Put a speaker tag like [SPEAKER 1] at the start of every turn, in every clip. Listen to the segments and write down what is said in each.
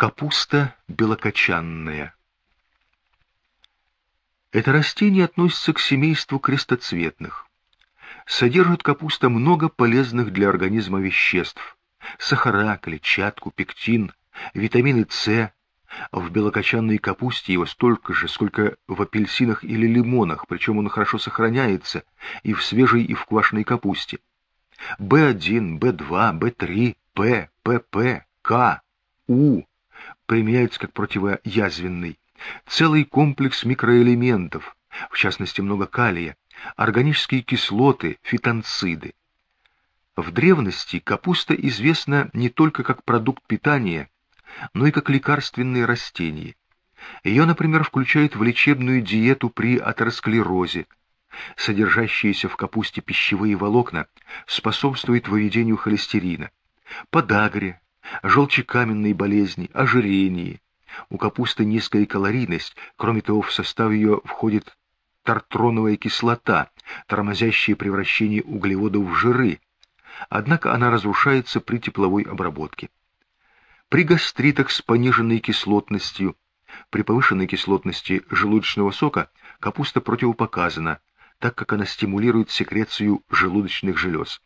[SPEAKER 1] Капуста белокочанная. Это растение относится к семейству крестоцветных. Содержит капуста много полезных для организма веществ. Сахара, клетчатку, пектин, витамины С. В белокочанной капусте его столько же, сколько в апельсинах или лимонах, причем он хорошо сохраняется и в свежей, и в квашеной капусте. В1, В2, В3, П, ПП, К, У применяются как противоязвенный. Целый комплекс микроэлементов, в частности много калия, органические кислоты, фитонциды. В древности капуста известна не только как продукт питания, но и как лекарственное растение. Ее, например, включают в лечебную диету при атеросклерозе. Содержащиеся в капусте пищевые волокна способствуют выведению холестерина, подагре, желчекаменной болезни, ожирении. У капусты низкая калорийность, кроме того, в состав ее входит тартроновая кислота, тормозящая превращение углеводов в жиры, однако она разрушается при тепловой обработке. При гастритах с пониженной кислотностью, при повышенной кислотности желудочного сока капуста противопоказана, так как она стимулирует секрецию желудочных желез.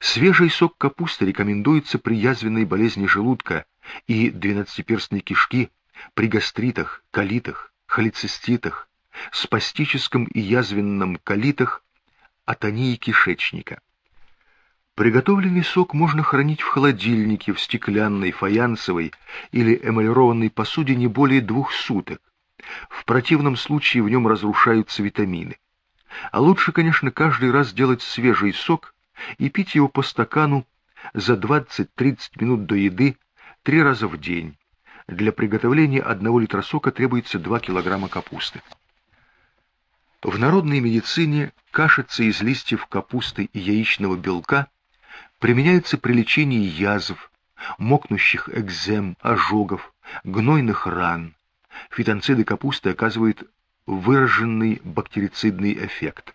[SPEAKER 1] Свежий сок капусты рекомендуется при язвенной болезни желудка и двенадцатиперстной кишки, при гастритах, колитах, холециститах, спастическом и язвенном колитах, атонии кишечника. Приготовленный сок можно хранить в холодильнике, в стеклянной, фаянсовой или эмалированной посуде не более двух суток. В противном случае в нем разрушаются витамины. А лучше, конечно, каждый раз делать свежий сок и пить его по стакану за 20-30 минут до еды три раза в день. Для приготовления одного литра сока требуется 2 килограмма капусты. В народной медицине кашица из листьев капусты и яичного белка применяются при лечении язв, мокнущих экзем, ожогов, гнойных ран. Фитонциды капусты оказывают выраженный бактерицидный эффект.